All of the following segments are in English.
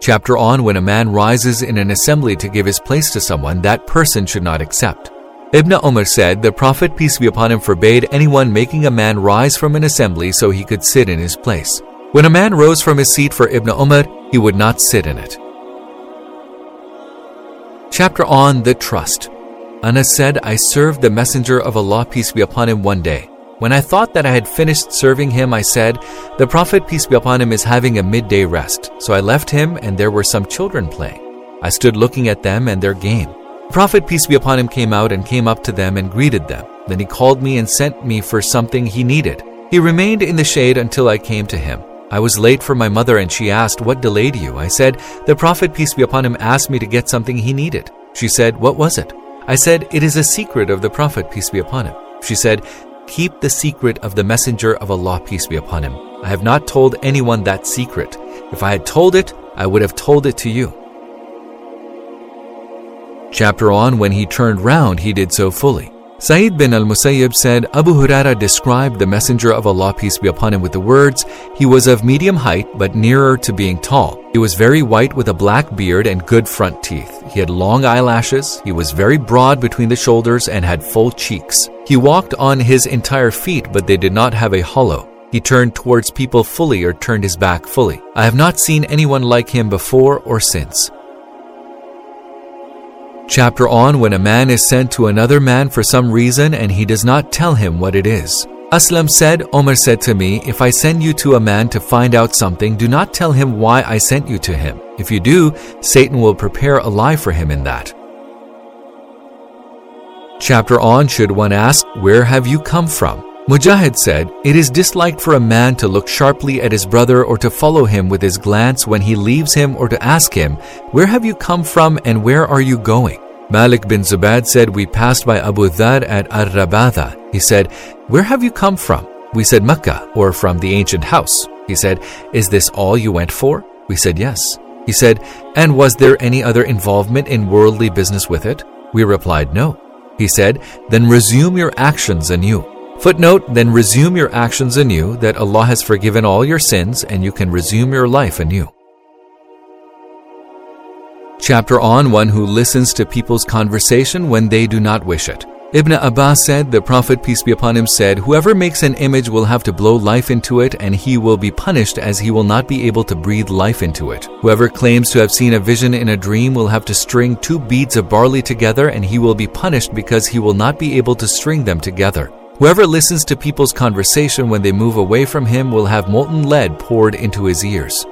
Chapter on when a man rises in an assembly to give his place to someone, that person should not accept. Ibn Umar said, The Prophet, peace be upon him, forbade anyone making a man rise from an assembly so he could sit in his place. When a man rose from his seat for Ibn Umar, he would not sit in it. Chapter on the Trust. Anas said, I served the Messenger of Allah, peace be upon him, one day. When I thought that I had finished serving him, I said, The Prophet, peace be upon him, is having a midday rest. So I left him, and there were some children playing. I stood looking at them and their game. The Prophet, peace be upon him, came out and came up to them and greeted them. Then he called me and sent me for something he needed. He remained in the shade until I came to him. I was late for my mother and she asked, What delayed you? I said, The Prophet, peace be upon him, asked me to get something he needed. She said, What was it? I said, It is a secret of the Prophet, peace be upon him. She said, Keep the secret of the Messenger of Allah, peace be upon him. I have not told anyone that secret. If I had told it, I would have told it to you. Chapter on When he turned round, he did so fully. Sa'id bin al Musayyib said Abu Huraira described the Messenger of Allah, peace be upon him, with the words, He was of medium height, but nearer to being tall. He was very white with a black beard and good front teeth. He had long eyelashes. He was very broad between the shoulders and had full cheeks. He walked on his entire feet, but they did not have a hollow. He turned towards people fully or turned his back fully. I have not seen anyone like him before or since. Chapter on when a man is sent to another man for some reason and he does not tell him what it is. Aslam said, Omar said to me, If I send you to a man to find out something, do not tell him why I sent you to him. If you do, Satan will prepare a lie for him in that. Chapter on should one ask, Where have you come from? Mujahid said, It is disliked for a man to look sharply at his brother or to follow him with his glance when he leaves him or to ask him, Where have you come from and where are you going? Malik bin Zubad said, We passed by Abu Dhar at Ar Rabatha. He said, Where have you come from? We said, Mecca, or from the ancient house. He said, Is this all you went for? We said, Yes. He said, And was there any other involvement in worldly business with it? We replied, No. He said, Then resume your actions anew. Footnote, then resume your actions anew, that Allah has forgiven all your sins and you can resume your life anew. Chapter on one who listens to people's conversation when they do not wish it. Ibn Abbas said, The Prophet, peace be upon him, said, Whoever makes an image will have to blow life into it, and he will be punished as he will not be able to breathe life into it. Whoever claims to have seen a vision in a dream will have to string two beads of barley together, and he will be punished because he will not be able to string them together. Whoever listens to people's conversation when they move away from him will have molten lead poured into his ears.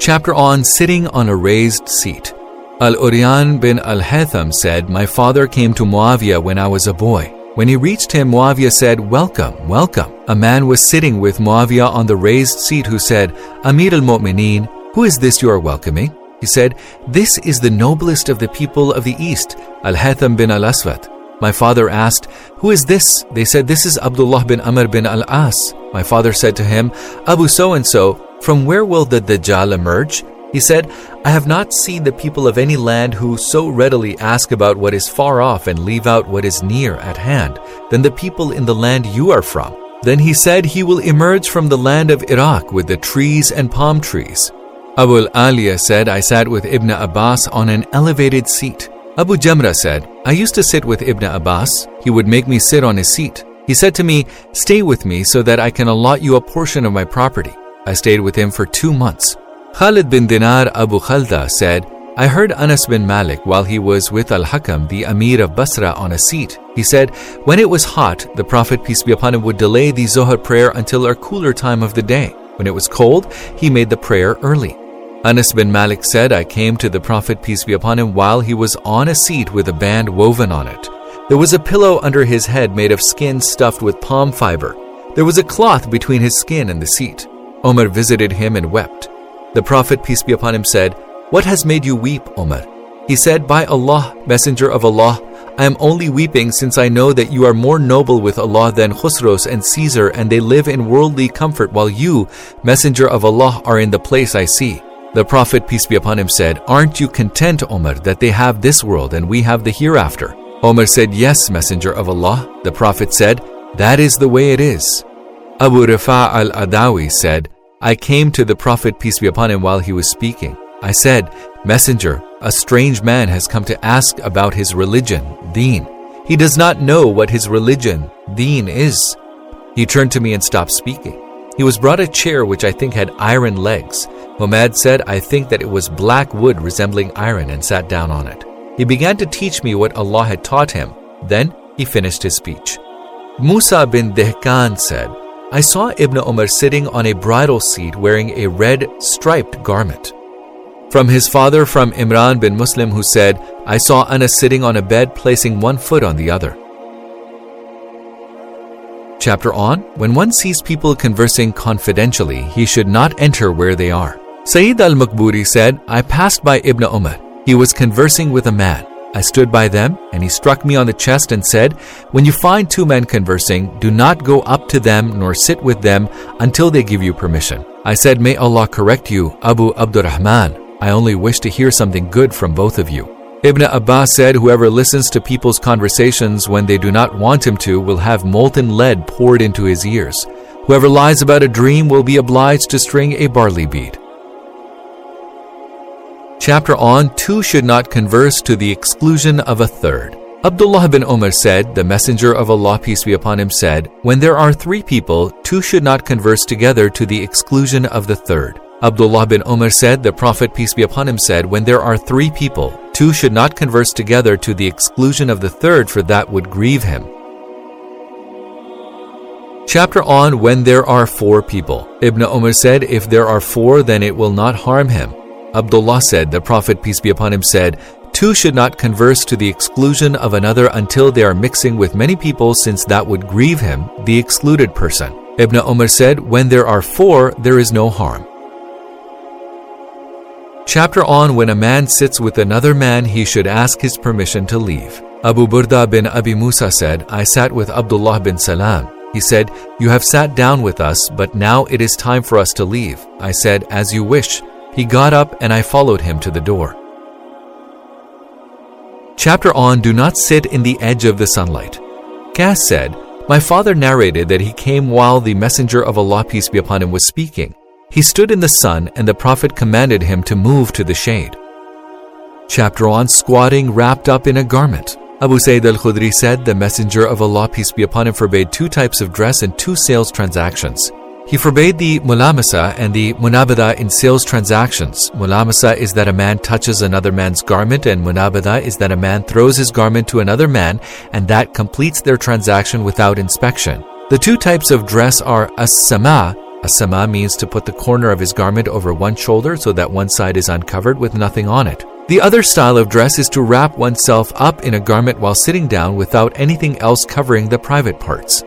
Chapter on Sitting on a Raised Seat. Al Uryan bin Al Haytham said, My father came to Muawiyah when I was a boy. When he reached him, Muawiyah said, Welcome, welcome. A man was sitting with Muawiyah on the raised seat who said, Amir al Mu'mineen, who is this you are welcoming? He said, This is the noblest of the people of the East, Al Haytham bin Al Aswad. My father asked, Who is this? They said, This is Abdullah bin Amr bin Al As. My father said to him, Abu so and so, from where will the Dajjal emerge? He said, I have not seen the people of any land who so readily ask about what is far off and leave out what is near at hand than the people in the land you are from. Then he said, He will emerge from the land of Iraq with the trees and palm trees. Abu al-Aliya said, I sat with Ibn Abbas on an elevated seat. Abu Jamra said, I used to sit with Ibn Abbas. He would make me sit on his seat. He said to me, Stay with me so that I can allot you a portion of my property. I stayed with him for two months. Khalid bin Dinar Abu Khalda said, I heard Anas bin Malik while he was with Al Hakam, the Amir of Basra, on a seat. He said, When it was hot, the Prophet, peace be upon him, would delay the Zohar prayer until a cooler time of the day. When it was cold, he made the prayer early. Anas bin Malik said, I came to the Prophet, peace be upon him, while he was on a seat with a band woven on it. There was a pillow under his head made of skin stuffed with palm fiber. There was a cloth between his skin and the seat. Omar visited him and wept. The Prophet, peace be upon him, said, What has made you weep, Omar? He said, By Allah, Messenger of Allah, I am only weeping since I know that you are more noble with Allah than Khusros and Caesar, and they live in worldly comfort, while you, Messenger of Allah, are in the place I see. The Prophet, peace be upon him, said, Aren't you content, Omar, that they have this world and we have the hereafter? Omar said, Yes, Messenger of Allah. The Prophet said, That is the way it is. Abu Rafa al Adawi said, I came to the Prophet, peace be upon him, while he was speaking. I said, Messenger, a strange man has come to ask about his religion, deen. He does not know what his religion, deen, is. He turned to me and stopped speaking. He was brought a chair which I think had iron legs. Muhammad said, I think that it was black wood resembling iron, and sat down on it. He began to teach me what Allah had taught him. Then he finished his speech. Musa bin Dehkan said, I saw Ibn Umar sitting on a bridal seat wearing a red striped garment. From his father, from Imran bin Muslim, who said, I saw Anas sitting on a bed placing one foot on the other. Chapter on When one sees people conversing confidentially, he should not enter where they are. Sayyid al Mukburi said, I passed by Ibn Umar. He was conversing with a man. I stood by them, and he struck me on the chest and said, When you find two men conversing, do not go up to them nor sit with them until they give you permission. I said, May Allah correct you, Abu Abdurrahman. I only wish to hear something good from both of you. Ibn Abbas said, Whoever listens to people's conversations when they do not want him to will have molten lead poured into his ears. Whoever lies about a dream will be obliged to string a barley bead. Chapter on Two should not converse to the exclusion of a third. Abdullah bin Umar said, The Messenger of Allah, peace be upon him, said, When there are three people, two should not converse together to the exclusion of the third. Abdullah bin Umar said, The Prophet, peace be upon him, said, When there are three people, two should not converse together to the exclusion of the third, for that would grieve him. Chapter on When there are four people. Ibn Umar said, If there are four, then it will not harm him. Abdullah said, The Prophet, peace be upon him, said, Two should not converse to the exclusion of another until they are mixing with many people, since that would grieve him, the excluded person. Ibn Umar said, When there are four, there is no harm. Chapter on When a man sits with another man, he should ask his permission to leave. Abu Burda bin Abi Musa said, I sat with Abdullah bin Salam. He said, You have sat down with us, but now it is time for us to leave. I said, As you wish. He got up and I followed him to the door. Chapter on Do not sit in the edge of the sunlight. Cass said, My father narrated that he came while the Messenger of Allah, peace be upon him, was speaking. He stood in the sun, and the Prophet commanded him to move to the shade. Chapter on Squatting wrapped up in a garment. Abu Sa'id al Khudri said, The Messenger of Allah, peace be upon him, forbade two types of dress and two sales transactions. He forbade the mulamasa and the munabada in sales transactions. Mulamasa is that a man touches another man's garment, and munabada is that a man throws his garment to another man, and that completes their transaction without inspection. The two types of dress are as-sama. As-sama means to put the corner of his garment over one shoulder so that one side is uncovered with nothing on it. The other style of dress is to wrap oneself up in a garment while sitting down without anything else covering the private parts.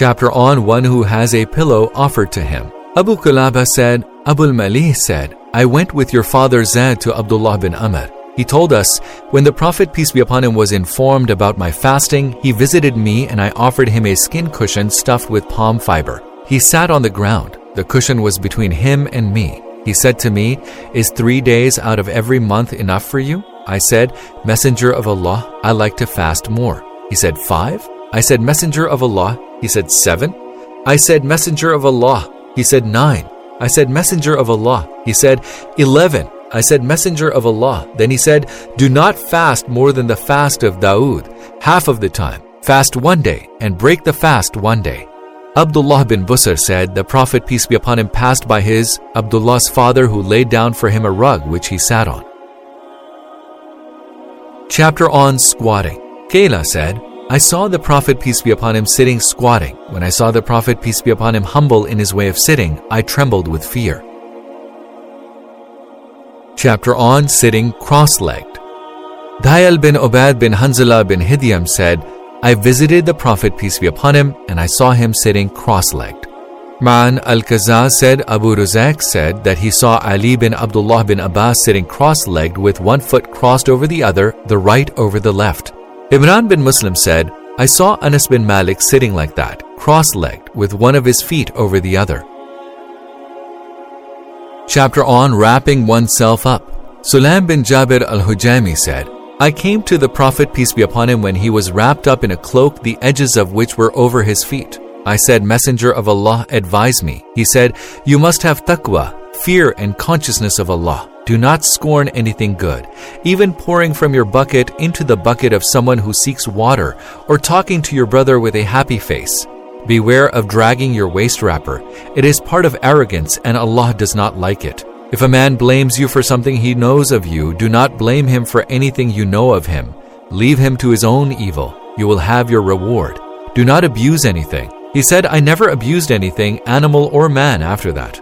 Chapter on one who has a pillow offered to him. Abu Qilaba said, Abu al-Malih said, I went with your father Zaid to Abdullah bin Amr. He told us, When the Prophet, peace be upon him, was informed about my fasting, he visited me and I offered him a skin cushion stuffed with palm fiber. He sat on the ground. The cushion was between him and me. He said to me, Is three days out of every month enough for you? I said, Messenger of Allah, I like to fast more. He said, Five? I said, Messenger of Allah. He said, Seven? I said, Messenger of Allah. He said, Nine. I said, Messenger of Allah. He said, Eleven. I said, Messenger of Allah. Then he said, Do not fast more than the fast of Dawood, half of the time. Fast one day, and break the fast one day. Abdullah bin Busr said, The Prophet, peace be upon him, passed by his, Abdullah's father, who laid down for him a rug which he sat on. Chapter on Squatting. Kayla said, I saw the Prophet, peace be upon him, sitting squatting. When I saw the Prophet, peace be upon him, humble in his way of sitting, I trembled with fear. Chapter on Sitting Cross legged. Dayal bin Obad bin Hanzala bin Hidyam said, I visited the Prophet, peace be upon him, and I saw him sitting cross legged. Man al Kazaz said Abu Razak said that he saw Ali bin Abdullah bin Abbas sitting cross legged with one foot crossed over the other, the right over the left. Imran bin Muslim said, I saw Anas bin Malik sitting like that, cross legged, with one of his feet over the other. Chapter on Wrapping Oneself Up. Sulaim bin Jabir al Hujami said, I came to the Prophet, peace be upon him, when he was wrapped up in a cloak, the edges of which were over his feet. I said, Messenger of Allah, advise me. He said, You must have taqwa, fear and consciousness of Allah. Do not scorn anything good, even pouring from your bucket into the bucket of someone who seeks water, or talking to your brother with a happy face. Beware of dragging your waist wrapper. It is part of arrogance, and Allah does not like it. If a man blames you for something he knows of you, do not blame him for anything you know of him. Leave him to his own evil. You will have your reward. Do not abuse anything. He said, I never abused anything, animal or man, after that.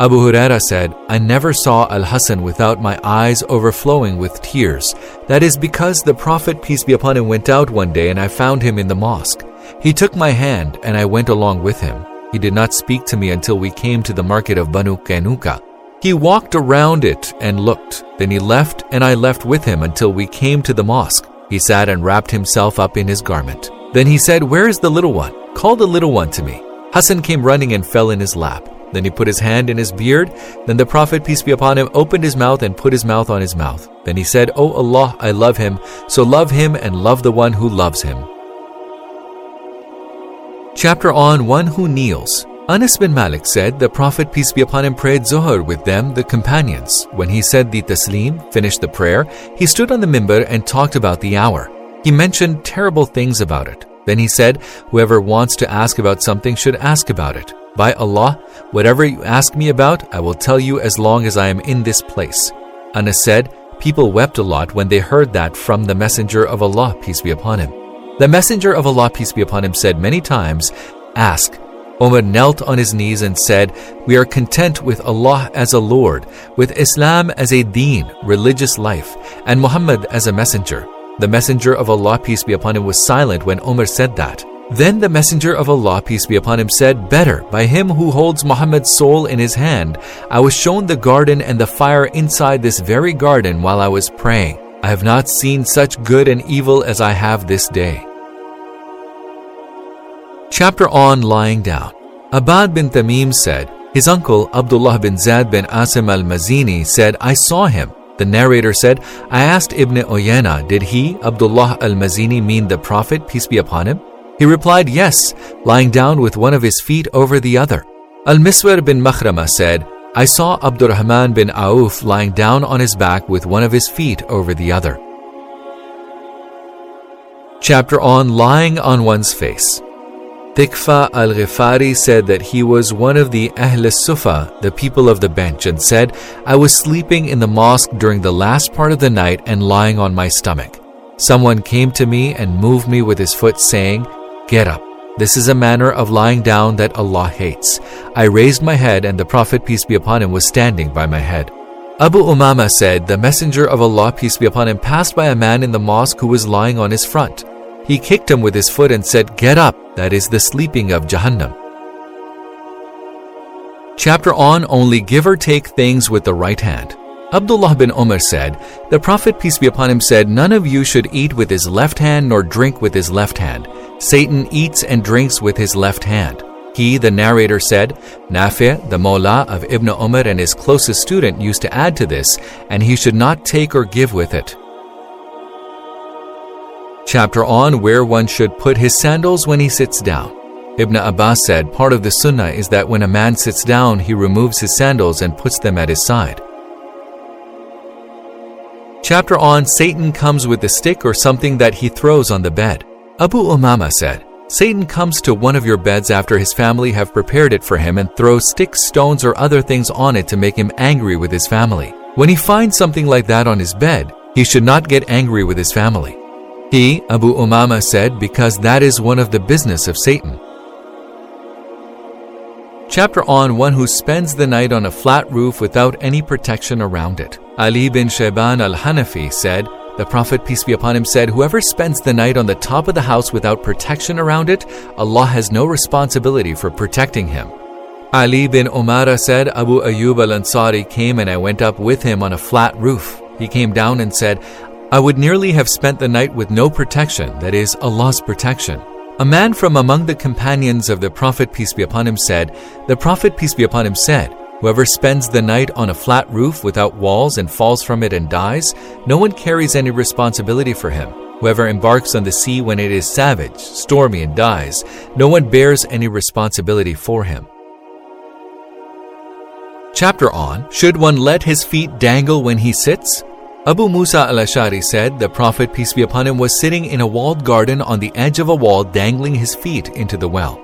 Abu Huraira said, I never saw Al Hassan without my eyes overflowing with tears. That is because the Prophet, peace be upon him, went out one day and I found him in the mosque. He took my hand and I went along with him. He did not speak to me until we came to the market of Banu Kainuka. He walked around it and looked. Then he left and I left with him until we came to the mosque. He sat and wrapped himself up in his garment. Then he said, Where is the little one? Call the little one to me. Hassan came running and fell in his lap. Then he put his hand in his beard. Then the Prophet, peace be upon him, opened his mouth and put his mouth on his mouth. Then he said, O Allah, I love him, so love him and love the one who loves him. Chapter on one who kneels. Anas bin Malik said, The Prophet, peace be upon him, prayed Zuhr with them, the companions. When he said the taslim, finished the prayer, he stood on the mimbar and talked about the hour. He mentioned terrible things about it. Then he said, Whoever wants to ask about something should ask about it. By Allah, whatever you ask me about, I will tell you as long as I am in this place. Anas said, People wept a lot when they heard that from the Messenger of Allah, peace be upon him. The Messenger of Allah, peace be upon him, said many times, Ask. Omar knelt on his knees and said, We are content with Allah as a Lord, with Islam as a deen, religious life, and Muhammad as a messenger. The Messenger of Allah, peace be upon him, was silent when Omar said that. Then the Messenger of Allah, peace be upon him, said, Better, by him who holds Muhammad's soul in his hand, I was shown the garden and the fire inside this very garden while I was praying. I have not seen such good and evil as I have this day. Chapter on Lying Down. Abad bin Tamim said, his uncle Abdullah bin Zayd bin Asim al Mazini said, I saw him. The narrator said, I asked Ibn Uyayna, did he, Abdullah al Mazini, mean the Prophet, peace be upon him? He replied, Yes, lying down with one of his feet over the other. Al Miswar bin Makhrama said, I saw Abdurrahman bin Auf lying down on his back with one of his feet over the other. Chapter on Lying on One's Face. Tikfa al Ghifari said that he was one of the Ahl Sufa, the people of the bench, and said, I was sleeping in the mosque during the last part of the night and lying on my stomach. Someone came to me and moved me with his foot, saying, Get up. This is a manner of lying down that Allah hates. I raised my head, and the Prophet, peace be upon him, was standing by my head. Abu Umama said, The Messenger of Allah, peace be upon him, passed by a man in the mosque who was lying on his front. He kicked him with his foot and said, Get up, that is the sleeping of Jahannam. Chapter on Only Give or Take Things with the Right Hand. Abdullah bin Umar said, The Prophet, peace be upon him, said, None of you should eat with his left hand nor drink with his left hand. Satan eats and drinks with his left hand. He, the narrator, said, Nafi, the Mullah of Ibn Umar and his closest student, used to add to this, and he should not take or give with it chapter on where one should put his sandals when he sits down. Ibn Abbas said part of the sunnah is that when a man sits down, he removes his sandals and puts them at his side. Chapter on Satan comes with a stick or something that he throws on the bed. Abu Umama said, Satan comes to one of your beds after his family have prepared it for him and throws sticks, stones, or other things on it to make him angry with his family. When he finds something like that on his bed, he should not get angry with his family. He, Abu Umama, said, because that is one of the business of Satan. Chapter on one who spends the night on a flat roof without any protection around it. Ali bin Shayban al Hanafi said, The Prophet, peace be upon him, said, Whoever spends the night on the top of the house without protection around it, Allah has no responsibility for protecting him. Ali bin Umara said, Abu Ayyub al Ansari came and I went up with him on a flat roof. He came down and said, I would nearly have spent the night with no protection, that is, Allah's protection. A man from among the companions of the Prophet, peace be upon him, said, The Prophet, peace be upon him, said, Whoever spends the night on a flat roof without walls and falls from it and dies, no one carries any responsibility for him. Whoever embarks on the sea when it is savage, stormy, and dies, no one bears any responsibility for him. Chapter on Should one let his feet dangle when he sits? Abu Musa al Ashari said the Prophet, peace be upon him, was sitting in a walled garden on the edge of a wall, dangling his feet into the well.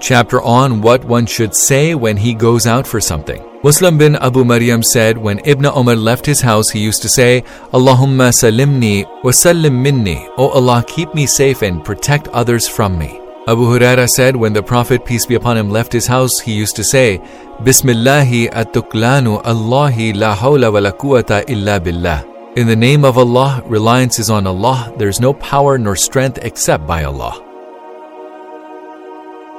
Chapter on what one should say when he goes out for something. Muslim bin Abu Maryam said when Ibn Umar left his house, he used to say, Allahumma salimni wa sallim minni. O Allah, keep me safe and protect others from me. Abu Huraira said when the Prophet, peace be upon him, left his house, he used to say, Bismillahi at-tuklanu Allahi la hawla wa la illa billah. In the name of Allah, reliance is on Allah. There is no power nor strength except by Allah.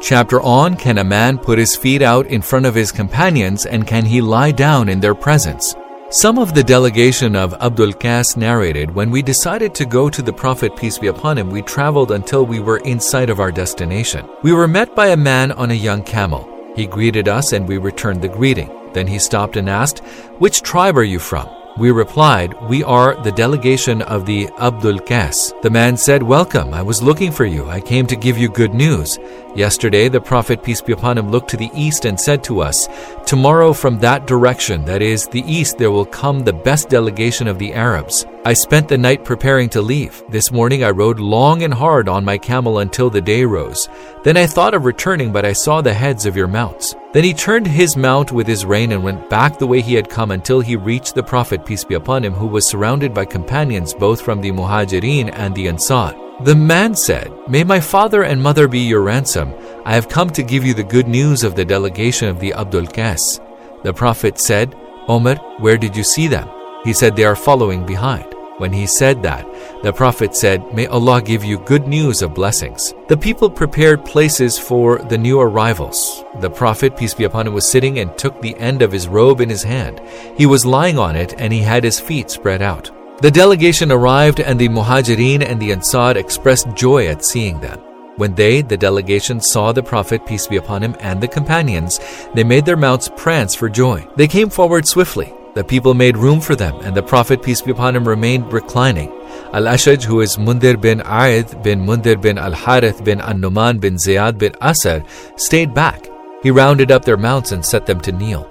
Chapter on Can a man put his feet out in front of his companions and can he lie down in their presence? Some of the delegation of Abdul Qais narrated when we decided to go to the Prophet, peace be upon him, we traveled until we were in sight of our destination. We were met by a man on a young camel. He greeted us and we returned the greeting. Then he stopped and asked, Which tribe are you from? We replied, We are the delegation of the Abdul Qais. The man said, Welcome, I was looking for you. I came to give you good news. Yesterday, the Prophet, peace be upon him, looked to the east and said to us, Tomorrow from that direction, that is, the east, there will come the best delegation of the Arabs. I spent the night preparing to leave. This morning I rode long and hard on my camel until the day rose. Then I thought of returning, but I saw the heads of your mounts. Then he turned his mount with his rein and went back the way he had come until he reached the Prophet, peace be upon him, who was surrounded by companions both from the Muhajirin and the Ansar. The man said, May my father and mother be your ransom. I have come to give you the good news of the delegation of the Abdul Qais. The Prophet said, Omar, where did you see them? He said, They are following behind. When he said that, the Prophet said, May Allah give you good news of blessings. The people prepared places for the new arrivals. The Prophet, peace be upon him, was sitting and took the end of his robe in his hand. He was lying on it and he had his feet spread out. The delegation arrived and the Muhajirin and the Ansar expressed joy at seeing them. When they, the delegation, saw the Prophet, peace be upon him, and the companions, they made their mounts prance for joy. They came forward swiftly. The people made room for them, and the Prophet, peace be upon him, remained reclining. Al Ashaj, who is Mundir bin Aid bin Mundir bin Al Harith bin An Numan bin Ziyad bin Asad, stayed back. He rounded up their mounts and set them to kneel.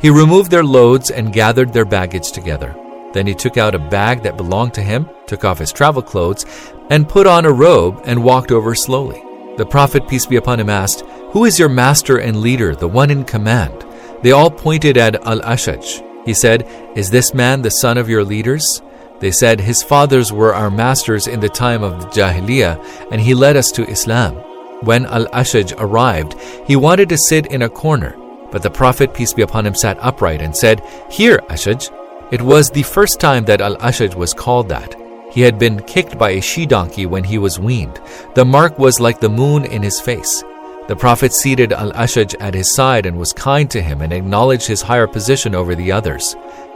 He removed their loads and gathered their baggage together. Then he took out a bag that belonged to him, took off his travel clothes, and put on a robe and walked over slowly. The Prophet, peace be upon him, asked, Who is your master and leader, the one in command? They all pointed at Al Ashaj. He said, Is this man the son of your leaders? They said, His fathers were our masters in the time of the Jahiliyyah, and he led us to Islam. When Al Ashaj arrived, he wanted to sit in a corner, but the Prophet, peace be upon him, sat upright and said, Here, Ashaj. It was the first time that Al Ashaj was called that. He had been kicked by a she donkey when he was weaned. The mark was like the moon in his face. The Prophet seated Al Ashaj at his side and was kind to him and acknowledged his higher position over the others.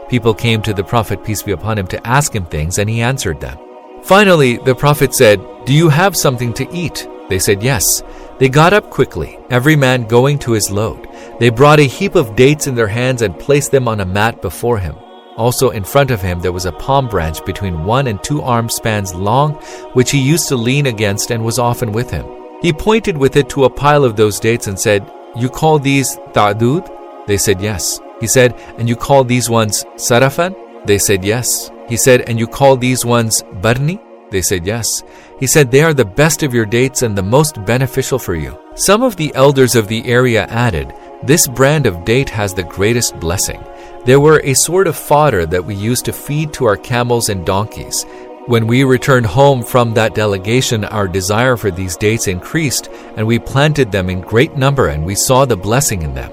People came to the Prophet, peace be upon him, to ask him things, and he answered them. Finally, the Prophet said, Do you have something to eat? They said, Yes. They got up quickly, every man going to his load. They brought a heap of dates in their hands and placed them on a mat before him. Also, in front of him, there was a palm branch between one and two arm spans long, which he used to lean against and was often with him. He pointed with it to a pile of those dates and said, You call these ta'dud? They said, Yes. He said, And you call these ones sarafan? They said, Yes. He said, And you call these ones barni? They said, Yes. He said, They are the best of your dates and the most beneficial for you. Some of the elders of the area added, This brand of date has the greatest blessing. There were a sort of fodder that we used to feed to our camels and donkeys. When we returned home from that delegation, our desire for these dates increased, and we planted them in great number, and we saw the blessing in them.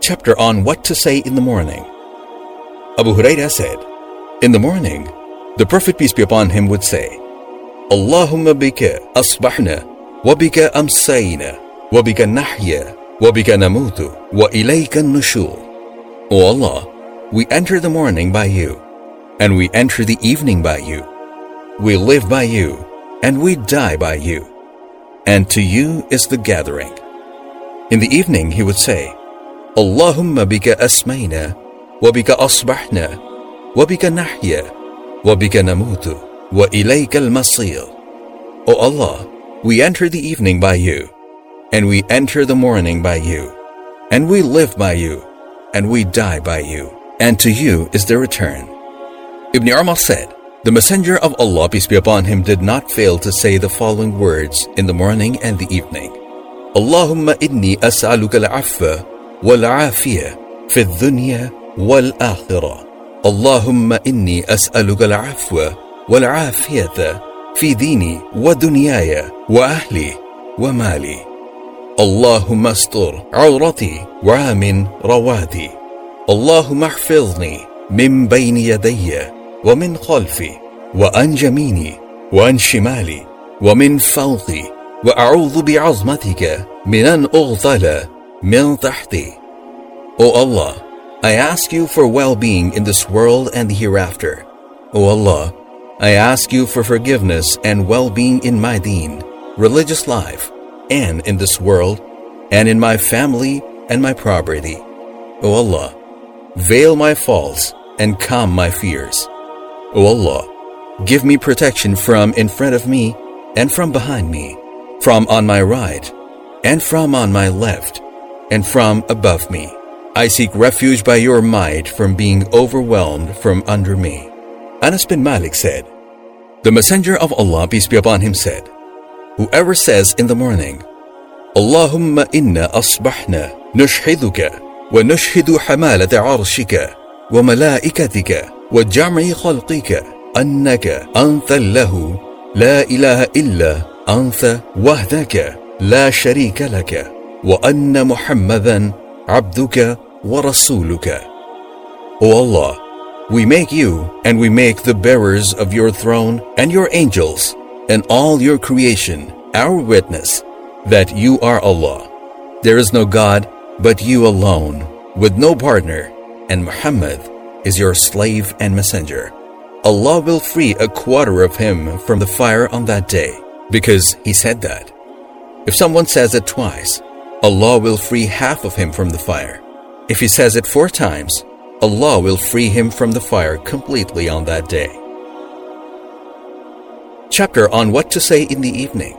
Chapter on what to say in the morning. Abu Huraira said, In the morning, the Prophet, peace be upon him, would say, Allahumma bika asbahna, wa bika amsayna, wa bika nahya, wa bika namutu, wa ilayka nushur. O Allah, we enter the morning by you, and we enter the evening by you. We live by you, and we die by you. And to you is the gathering. In the evening he would say, Allahumma bika asmaina, wa bika asbahna, wa bika nahya, wa bika namutu, wa ilayka al-masir. O Allah, we enter the evening by you, and we enter the morning by you, and we live by you, and we die by you, and to you is the return. Ibn Armal said, The Messenger of Allah, peace be upon him, did not fail to say the following words in the morning and the evening. Allahumma inni as'aluka al-afwa wal-afiyah fi dunya wal-akhirah. Allahumma inni as'aluka al-afwa wal-afiyah fi dini wa dunyaya wa ahli wa mali. اللهم استر عورتي وعامن رواتي اللهم احفظني من بين يدي ومن خلفي وعن يميني وعن شمالي ومن فوقي واعوذ بعظمتك من ان اغتال من تحتي O Allah, I ask you for well-being in this world and the hereafter. O Allah, I ask you for forgiveness and well-being in my deen, religious life, and in this world, and in my family and my property. O Allah, veil my faults and calm my fears. O Allah, give me protection from in front of me and from behind me, from on my right and from on my left, and from above me. I seek refuge by your might from being overwhelmed from under me. Anas bin Malik said, The Messenger of Allah, peace be upon him, said, Whoever says in the morning, Allahumma inna asbahna nushhiduka wa nushhidu hamalata arshika wa malaikatika wa jam'i khalqika annaka anta lahu la ilaha illa anta wahdaka laka wa anna muhammadan abduka wa rasuluka. O Allah, we make you and we make the bearers of your throne and your angels and all your creation our witness that you are Allah. There is no God but you alone, with no partner, and Muhammad is your slave and messenger. Allah will free a quarter of him from the fire on that day, because he said that. If someone says it twice, Allah will free half of him from the fire. If he says it four times, Allah will free him from the fire completely on that day Chapter on what to say in the evening.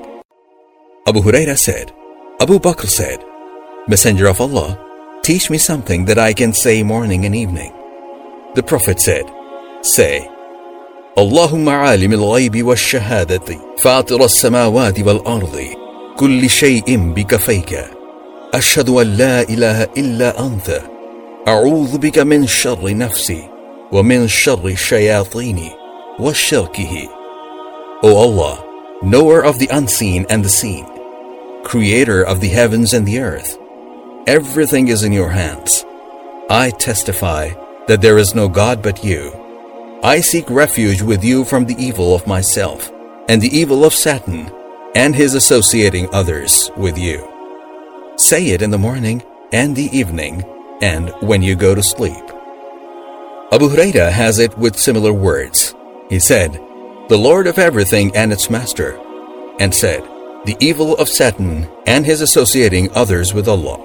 Abu Huraira said, Abu Bakr said, Messenger of Allah, teach me something that I can say morning and evening. The Prophet said, Say, اللهم عالم الغيب والشهادة فاطر السماوات والأرض كل شيء بكفيك أشهد أن لا إله إلا أنت أعوذ بك من شر نفسي ومن شر الشياطين وشركه O Allah, knower of the unseen and the seen, creator of the heavens and the earth, everything is in your hands. I testify that there is no God but you. I seek refuge with you from the evil of myself and the evil of Satan and his associating others with you. Say it in the morning and the evening and when you go to sleep. Abu Huraira has it with similar words. He said, The Lord of everything and its master, and said, The evil of Satan and his associating others with Allah.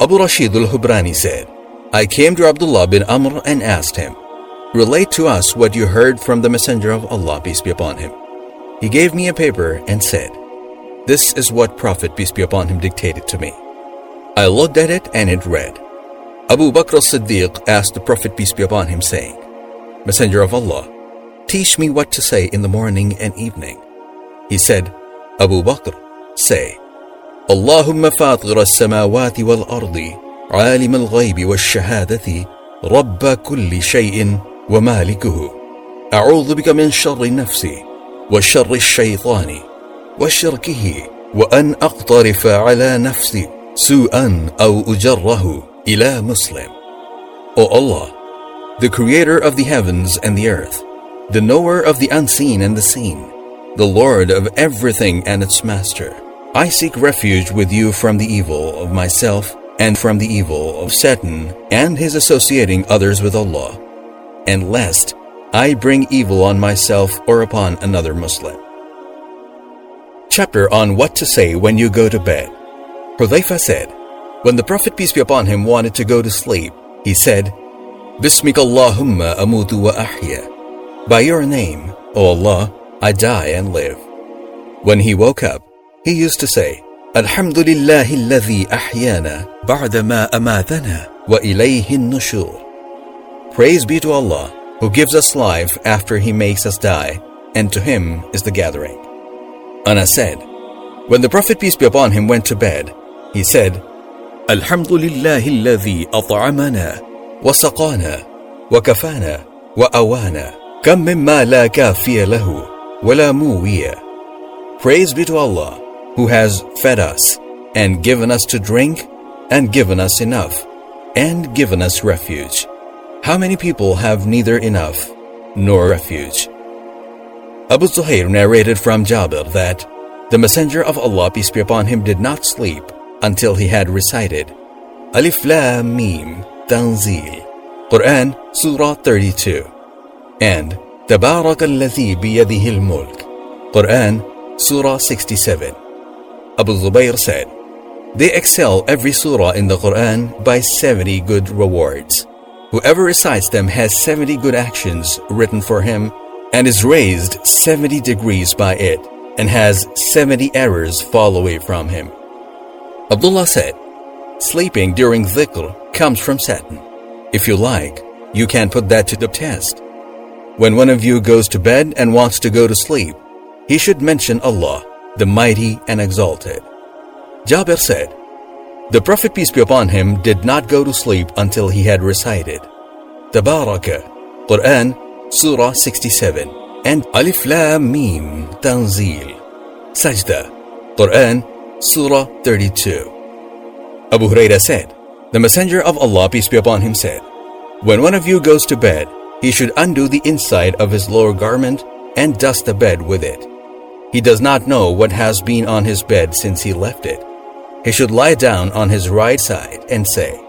Abu Rashid al-Hubrani said, I came to Abdullah bin Amr and asked him, Relate to us what you heard from the Messenger of Allah, peace be upon him. He gave me a paper and said, This is what Prophet, peace be upon him, dictated to me. I looked at it and it read, Abu Bakr as-Siddiq asked the Prophet peace be upon him saying, Messenger of Allah, teach me what to say in the morning and evening. He said, Abu Bakr, say, اللهم فاطر السماوات والأرض عالم الغيب والشهادة رب كل شيء ومالكه أعوذ بك من شر نفسي وشر الشيطان وشركه وأن أقترف على نفسي سوءا أو أجره إلى Muslim. O Allah, the creator of the heavens and the earth, the knower of the unseen and the seen, the Lord of everything and its master, I seek refuge with you from the evil of myself and from the evil of Satan and his associating others with Allah, and lest I bring evil on myself or upon another Muslim. Chapter on what to say when you go to bed. Hudhaifa said, When the Prophet peace be upon him wanted to go to sleep, he said, Bismika Allahumma amutu wa ahya. By your name, O Allah, I die and live. When he woke up, he used to say, Alhamdulillah الذي ba'dama بعدما wa وإليه nushur." Praise be to Allah, who gives us life after he makes us die, and to him is the gathering. Anas said, When the Prophet peace be upon him went to bed, he said, Alhamdulillah الذي أطعمنا وسقانا وكفانا وأوانا. كم مما لا كافي له ولا موية Praise be to Allah who has fed us and given us to drink and given us enough and given us refuge. How many people have neither enough nor refuge? Abu Zubayr narrated from Jabir that the Messenger of Allah, peace be upon him, did not sleep until he had recited Alif Lam Mim Tanzil, Quran, Surah 32 and Tabarak الذي بيده الملك, Quran Surah 67. Abu Zubayr said, They excel every surah in the Quran by 70 good rewards. Whoever recites them has 70 good actions written for him and is raised 70 degrees by it and has 70 errors fall away from him. Abdullah said, Sleeping during dhikr comes from Satan. If you like, you can put that to the test. when one of you goes to bed and wants to go to sleep, he should mention Allah, the Mighty and Exalted. Jabir said, The Prophet, peace be upon him, did not go to sleep until he had recited Tabaraka, Quran, Surah 67, and Alif Lam Mim, Tanzil, Sajda, Quran, Surah 32. Abu Huraira said, The Messenger of Allah, peace be upon him, said, When one of you goes to bed, he should undo the inside of his lower garment and dust the bed with it. He does not know what has been on his bed since he left it. He should lie down on his right side and say,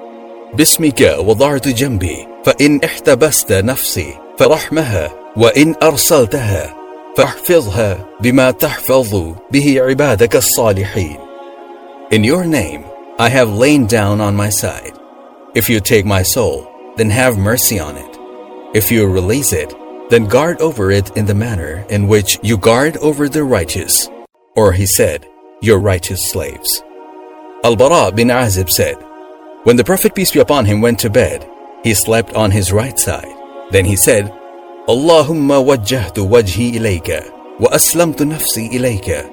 باسمك وضعت جنبي فإن احتبست نفسي فرحمها وإن أرسلتها فاحفظها بما تحفظ به عبادك الصالحين. In your name I have lain down on my side. If you take my soul, then have mercy on it. If you release it, then guard over it in the manner in which you guard over the righteous. Or he said, your righteous slaves. Al-Bara bin Azib said, When the Prophet peace be upon him went to bed, he slept on his right side. Then he said, Allahumma wajjahtu wajhi ilayka, wa aslamtu nafsi ilayka,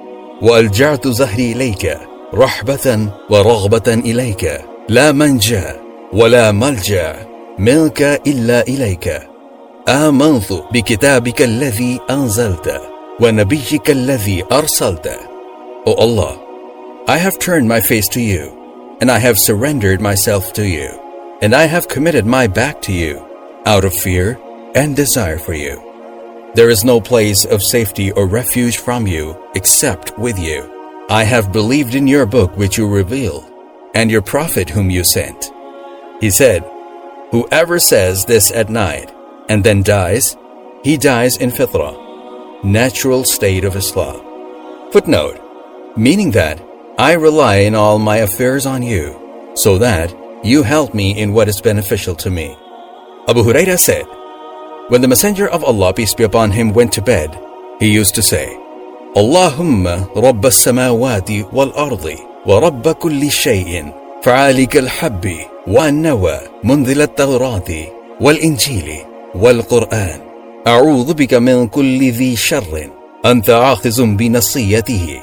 wa alja'tu zahri ilayka, rahbatan wa raghbatan ilayka, la manja, wa la malja, minka illa ilayka. آمنت بكتابك الذي أنزلت ونبيك الذي أرسلت O Allah, I have turned my face to you, and I have surrendered myself to you, and I have committed my back to you, out of fear and desire for you. There is no place of safety or refuge from you except with you. I have believed in your book which you revealed, and your prophet whom you sent. He said, Whoever says this at night, and then dies, he dies in fitrah, natural state of Islam. Footnote, meaning that I rely in all my affairs on you, so that you help me in what is beneficial to me. Abu Huraira said, When the Messenger of Allah, peace be upon him, went to bed, he used to say, Allahumma Rabb as-samawati wal-ardi wa Rabb kulli shay'in فعالك الحب والنوى منزل التوراة والإنجيل والقرآن. أعوذ بك من كل ذي شر. أنت عاخذ بنصيته.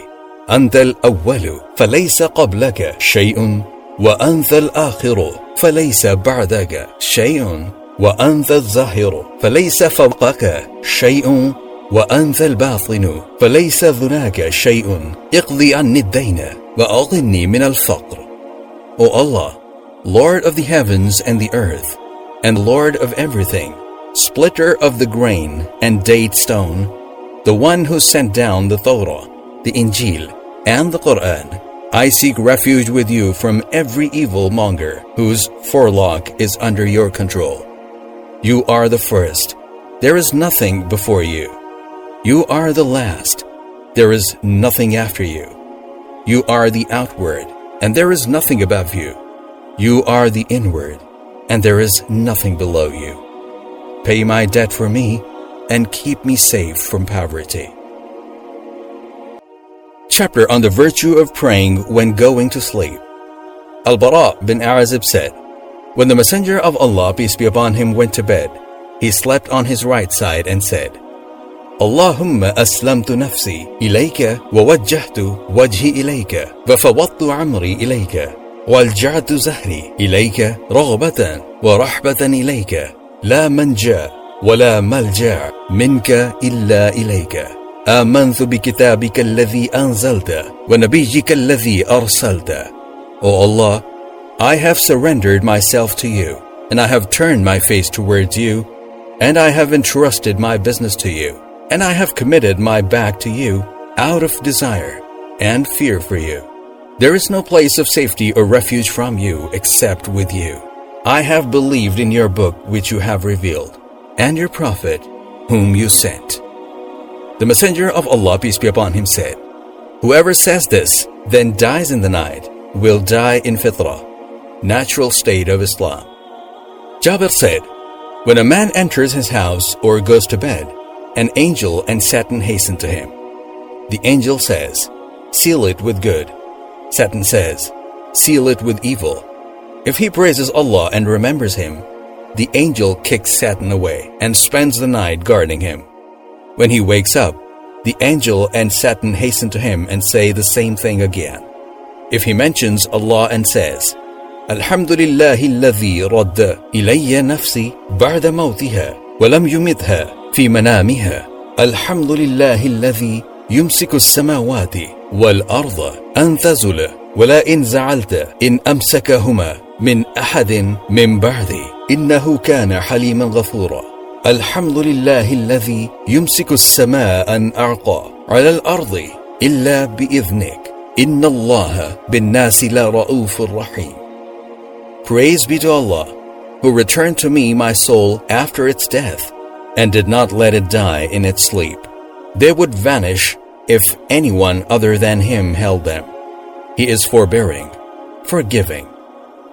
أنت الأول فليس قبلك شيء. وأنت الآخر فليس بعدك شيء. وأنت الظاهر فليس فوقك شيء. وأنت الباطن فليس ذناك شيء. اقضي عني الدين وأغني من الفقر. O Allah, Lord of the heavens and the earth, and Lord of everything, splitter of the grain and date stone, the one who sent down the Torah, the Injil, and the Quran, I seek refuge with you from every evil monger whose forelock is under your control. You are the first. There is nothing before you. You are the last. There is nothing after you. You are the outward, and there is nothing above you. You are the inward, and there is nothing below you. Pay my debt for me and keep me safe from poverty. Chapter on the virtue of praying when going to sleep. Al-Bara bin Azib said, When the Messenger of Allah, peace be upon him, went to bed, he slept on his right side and said, Allahumma aslamtu nafsi ilayka wa wajjahtu wajhi ilayka wa fawattu amri ilayka walja'tu zahri ilayka raghbatan wa rahbatan ilayka لا منجا ولا ملجا منك إلا إليك آمنت بكتابك الذي أنزلت ونبيك الذي أرسلت O Allah, I have surrendered myself to you, and I have turned my face towards you, and I have entrusted my business to you, and I have committed my back to you out of desire and fear for you. There is no place of safety or refuge from you except with you. I have believed in your book which you have revealed, and your prophet whom you sent. The Messenger of Allah, peace be upon him, said, Whoever says this, then dies in the night, will die in fitrah, natural state of Islam. Jabir said, When a man enters his house or goes to bed, an angel and Satan hasten to him. The angel says, Seal it with good. Satan says, Seal it with evil. If he praises Allah and remembers Him, the angel kicks Satan away and spends the night guarding him. When he wakes up, the angel and Satan hasten to him and say the same thing again. If he mentions Allah and says, الحمد لله الذي رد إلي نفسي بعد موتها ولم يمتها في منامها الحمد لله الذي يمسك السماوات والأرض أن تزل ولا إن زعلت إن أمسكهما من أحد من بعدي إنه كان حليما غفورا الحمد لله الذي يمسك السماء أن أعقى على الأرض إلا بإذنك إن الله بالناس لرؤوف رحيم Praise be to Allah, who returned to me my soul after its death, and did not let it die in its sleep. They would vanish if anyone other than Him held them. He is forbearing, forgiving.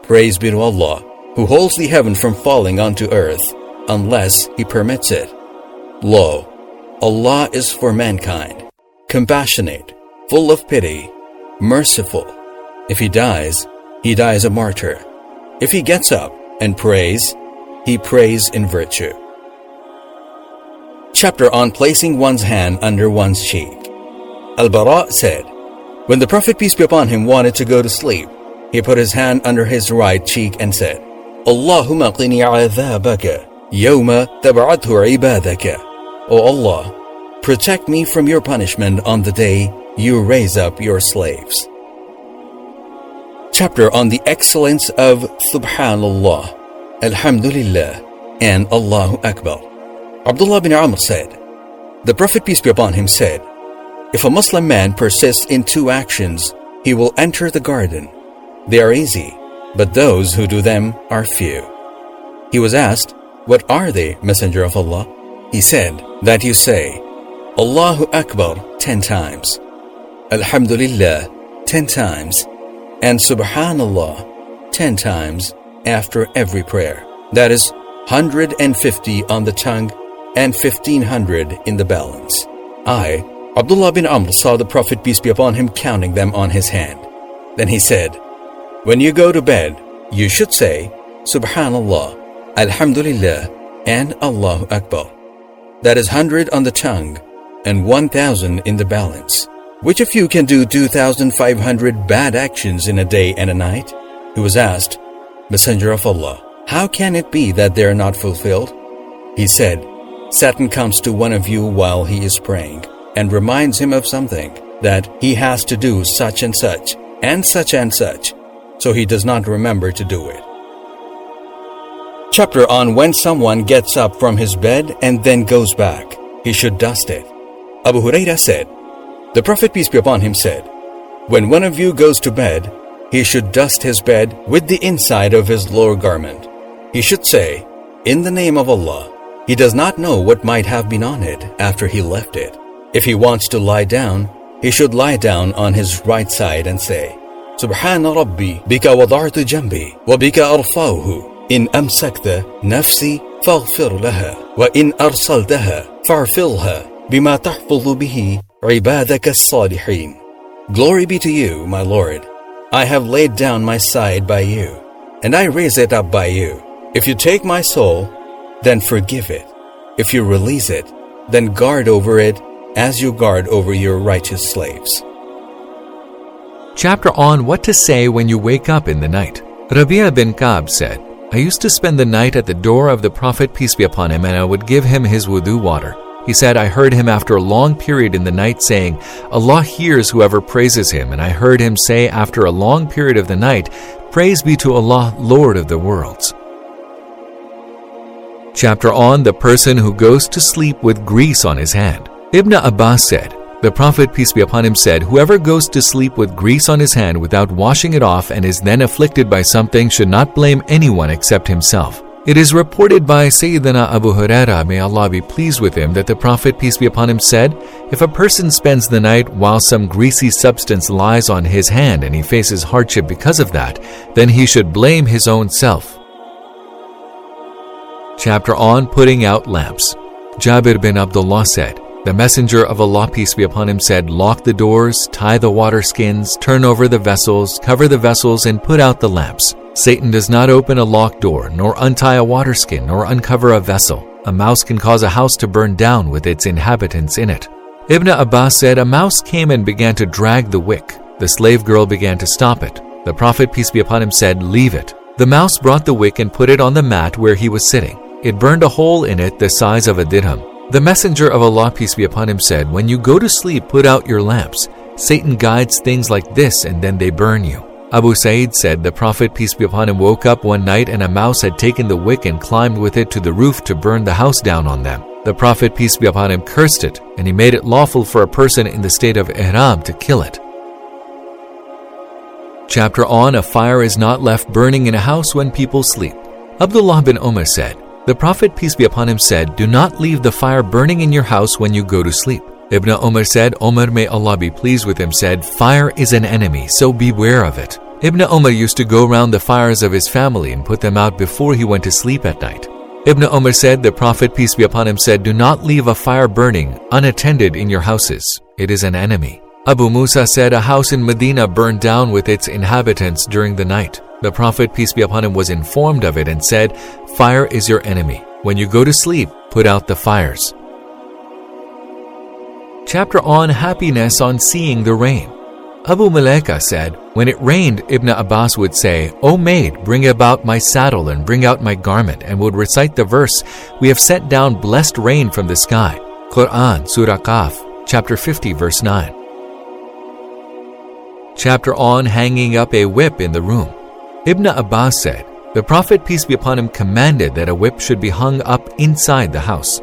Praise be to Allah, who holds the heaven from falling onto earth, unless He permits it. Lo, Allah is for mankind, compassionate, full of pity, merciful. If he dies, he dies a martyr. If he gets up and prays, he prays in virtue. Chapter on placing one's hand under one's cheek. Al Bara said, When the Prophet, peace be upon him, wanted to go to sleep, he put his hand under his right cheek and said, Allahumma qini adhabaka yawma tab'athu ibadaka. O Allah, protect me from your punishment on the day you raise up your slaves. Chapter on the excellence of Subhanallah, Alhamdulillah, and Allahu Akbar. Abdullah bin Amr said, The Prophet, peace be upon him, said, If a Muslim man persists in two actions, he will enter the garden. They are easy, but those who do them are few. He was asked, What are they, Messenger of Allah? He said, That you say, Allahu Akbar ten times, Alhamdulillah ten times, and Subhanallah ten times after every prayer. That is 150 on the tongue and 1500 in the balance. I, Abdullah bin Amr, saw the Prophet, peace be upon him, counting them on his hand. Then he said, When you go to bed, you should say, Subhanallah, Alhamdulillah, and Allahu Akbar. That is 100 on the tongue and 1000 in the balance. Which of you can do 2,500 bad actions in a day and a night? He was asked, Messenger of Allah, how can it be that they are not fulfilled? He said, Satan comes to one of you while he is praying and reminds him of something that he has to do such and such and such and such, so he does not remember to do it. Chapter on when someone gets up from his bed and then goes back, he should dust it. Abu Huraira said, the Prophet, peace be upon him, said, When one of you goes to bed, he should dust his bed with the inside of his lower garment. He should say, In the name of Allah. He does not know what might have been on it after he left it. If he wants to lie down, he should lie down on his right side and say, سبحان ربي بك وضعت جنبي وبك أرفعه إن أمسكت نفسي فاغفر لها وإن أرسلتها فارفلها بما تحفظ به عبادك الصالحين Glory be to you, my Lord. I have laid down my side by you, and I raise it up by you. If you take my soul, then forgive it. If you release it, then guard over it as you guard over your righteous slaves. Chapter on what to say when you wake up in the night. Rabia bin Kab said, I used to spend the night at the door of the Prophet, peace be upon him, and I would give him his wudu water. He said, I heard him after a long period in the night saying, Allah hears whoever praises him. And I heard him say after a long period of the night, Praise be to Allah, Lord of the worlds. Chapter on the person who goes to sleep with grease on his hand. Ibn Abbas said, The Prophet, peace be upon him, said, Whoever goes to sleep with grease on his hand without washing it off and is then afflicted by something should not blame anyone except himself. It is reported by Sayyidina Abu Huraira, may Allah be pleased with him, that the Prophet, peace be upon him, said, If a person spends the night while some greasy substance lies on his hand and he faces hardship because of that, then he should blame his own self. Chapter on Putting Out Lamps. Jabir bin Abdullah said, The Messenger of Allah, peace be upon him, said, Lock the doors, tie the water skins, turn over the vessels, cover the vessels, and put out the lamps. Satan does not open a locked door, nor untie a water skin, nor uncover a vessel. A mouse can cause a house to burn down with its inhabitants in it. Ibn Abbas said, A mouse came and began to drag the wick. The slave girl began to stop it. The Prophet, peace be upon him, said, Leave it. The mouse brought the wick and put it on the mat where he was sitting. It burned a hole in it the size of a dirham. The Messenger of Allah, peace be upon him, said, When you go to sleep, put out your lamps. Satan guides things like this and then they burn you. Abu Sa'id said the Prophet, peace be upon him, woke up one night and a mouse had taken the wick and climbed with it to the roof to burn the house down on them. The Prophet, peace be upon him, cursed it, and he made it lawful for a person in the state of ihram to kill it. Chapter on A fire is not left burning in a house when people sleep. Abdullah bin Umar said, The Prophet, peace be upon him, said, Do not leave the fire burning in your house when you go to sleep. Ibn Umar said, Umar, may Allah be pleased with him, said, Fire is an enemy, so beware of it. Ibn Umar used to go round the fires of his family and put them out before he went to sleep at night. Ibn Umar said, The Prophet, peace be upon him, said, Do not leave a fire burning unattended in your houses. It is an enemy. Abu Musa said, A house in Medina burned down with its inhabitants during the night. The Prophet, peace be upon him, was informed of it and said, Fire is your enemy. When you go to sleep, put out the fires chapter on happiness on seeing the rain. Abu Malaika said, When it rained, Ibn Abbas would say, O maid, bring about my saddle and bring out my garment, and would recite the verse, We have sent down blessed rain from the sky. Quran, Surah Qaf, chapter 50, verse 9. Chapter on hanging up a whip in the room. Ibn Abbas said, The Prophet, peace be upon him, commanded that a whip should be hung up inside the house.